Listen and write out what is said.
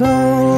Tolong